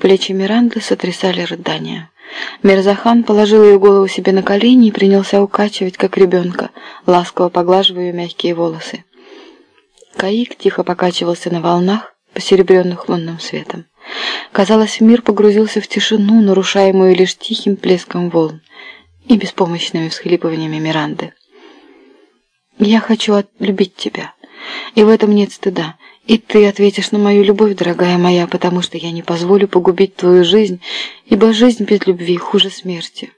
Плечи Миранды сотрясали рыдания. Мирзахан положил ее голову себе на колени и принялся укачивать, как ребенка, ласково поглаживая ее мягкие волосы. Каик тихо покачивался на волнах, посеребренных лунным светом. Казалось, мир погрузился в тишину, нарушаемую лишь тихим плеском волн и беспомощными всхлипываниями Миранды. «Я хочу любить тебя, и в этом нет стыда. И ты ответишь на мою любовь, дорогая моя, потому что я не позволю погубить твою жизнь, ибо жизнь без любви хуже смерти».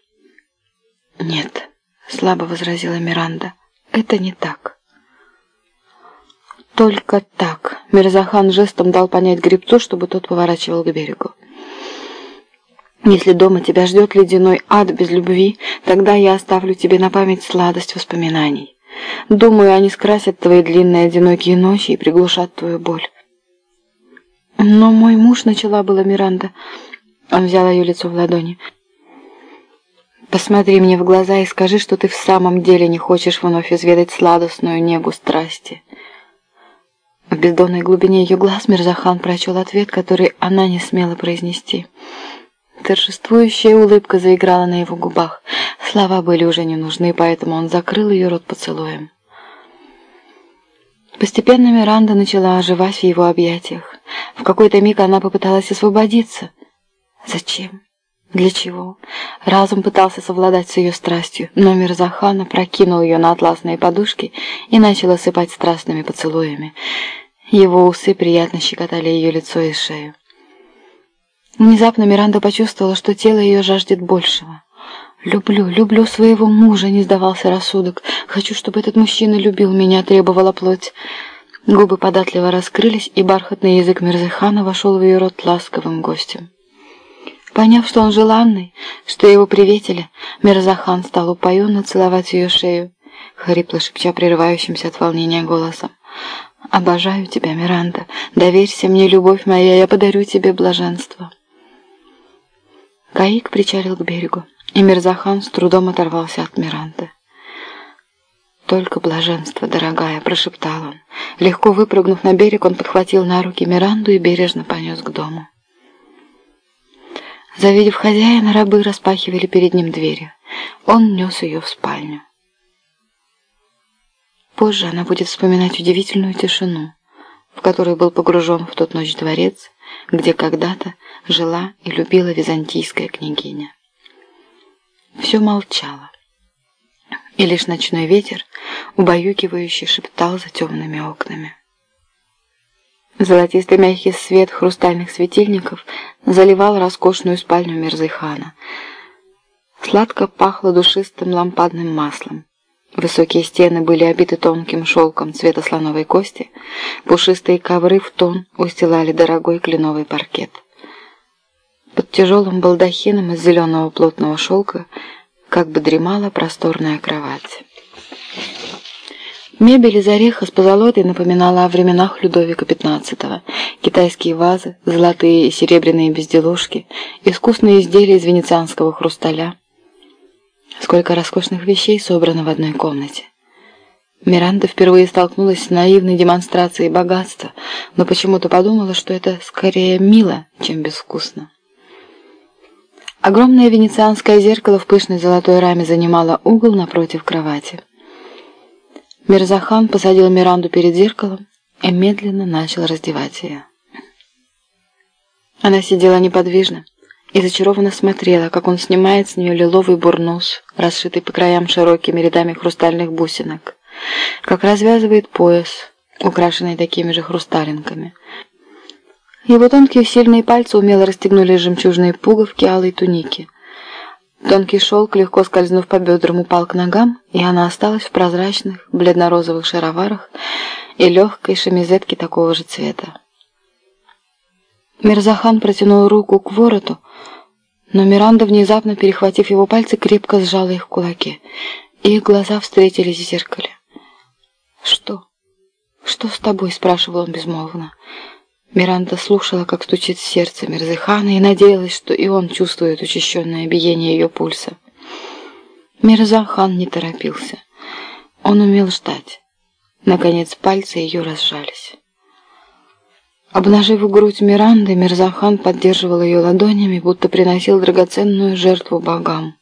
«Нет», — слабо возразила Миранда, — «это не так». «Только так», — Мирзахан жестом дал понять гребцу, чтобы тот поворачивал к берегу. «Если дома тебя ждет ледяной ад без любви, тогда я оставлю тебе на память сладость воспоминаний». Думаю, они скрасят твои длинные одинокие ночи и приглушат твою боль. Но мой муж начала была Миранда. Он взял ее лицо в ладони. Посмотри мне в глаза и скажи, что ты в самом деле не хочешь вновь изведать сладостную негу страсти. В бездонной глубине ее глаз Мирзахан прочел ответ, который она не смела произнести. Торжествующая улыбка заиграла на его губах. Слова были уже не нужны, поэтому он закрыл ее рот поцелуем. Постепенно Миранда начала оживать в его объятиях. В какой-то миг она попыталась освободиться. Зачем? Для чего? Разум пытался совладать с ее страстью, но Мирзахана прокинул ее на атласные подушки и начал осыпать страстными поцелуями. Его усы приятно щекотали ее лицо и шею. Внезапно Миранда почувствовала, что тело ее жаждет большего. «Люблю, люблю своего мужа», — не сдавался рассудок. «Хочу, чтобы этот мужчина любил меня», — требовала плоть. Губы податливо раскрылись, и бархатный язык Мирзахана вошел в ее рот ласковым гостем. Поняв, что он желанный, что его приветили, Мирзахан стал упоенно целовать ее шею, хрипло шепча прерывающимся от волнения голосом. «Обожаю тебя, Миранда. Доверься мне, любовь моя, я подарю тебе блаженство». Каик причалил к берегу, и Мирзахан с трудом оторвался от Миранды. «Только блаженство, дорогая», — прошептал он. Легко выпрыгнув на берег, он подхватил на руки Миранду и бережно понес к дому. Завидев хозяина, рабы распахивали перед ним двери. Он нес ее в спальню. Позже она будет вспоминать удивительную тишину, в которой был погружен в тот ночь дворец, где когда-то жила и любила византийская княгиня. Все молчало, и лишь ночной ветер, убаюкивающий, шептал за темными окнами. Золотистый мягкий свет хрустальных светильников заливал роскошную спальню Мирзыхана. Сладко пахло душистым лампадным маслом. Высокие стены были обиты тонким шелком цвета слоновой кости, пушистые ковры в тон устилали дорогой кленовый паркет. Под тяжелым балдахином из зеленого плотного шелка как бы дремала просторная кровать. Мебель из ореха с позолотой напоминала о временах Людовика XV. Китайские вазы, золотые и серебряные безделушки, искусные изделия из венецианского хрусталя. Сколько роскошных вещей собрано в одной комнате. Миранда впервые столкнулась с наивной демонстрацией богатства, но почему-то подумала, что это скорее мило, чем безвкусно. Огромное венецианское зеркало в пышной золотой раме занимало угол напротив кровати. Мирзахан посадил Миранду перед зеркалом и медленно начал раздевать ее. Она сидела неподвижно и зачарованно смотрела, как он снимает с нее лиловый бурнус, расшитый по краям широкими рядами хрустальных бусинок, как развязывает пояс, украшенный такими же хрусталинками, его тонкие сильные пальцы умело расстегнули жемчужные пуговки алой туники. Тонкий шелк, легко скользнув по бедрам, упал к ногам, и она осталась в прозрачных, бледно-розовых шароварах и легкой шемизетке такого же цвета. Мирзахан протянул руку к вороту, но Миранда, внезапно перехватив его пальцы, крепко сжала их в кулаке, их глаза встретились в зеркале. «Что? Что с тобой?» — спрашивал он безмолвно. Миранда слушала, как стучит сердце Мирзахана, и надеялась, что и он чувствует учащенное биение ее пульса. Мирзахан не торопился. Он умел ждать. Наконец пальцы ее разжались. Обнажив грудь Миранды, Мирзахан поддерживал ее ладонями, будто приносил драгоценную жертву богам.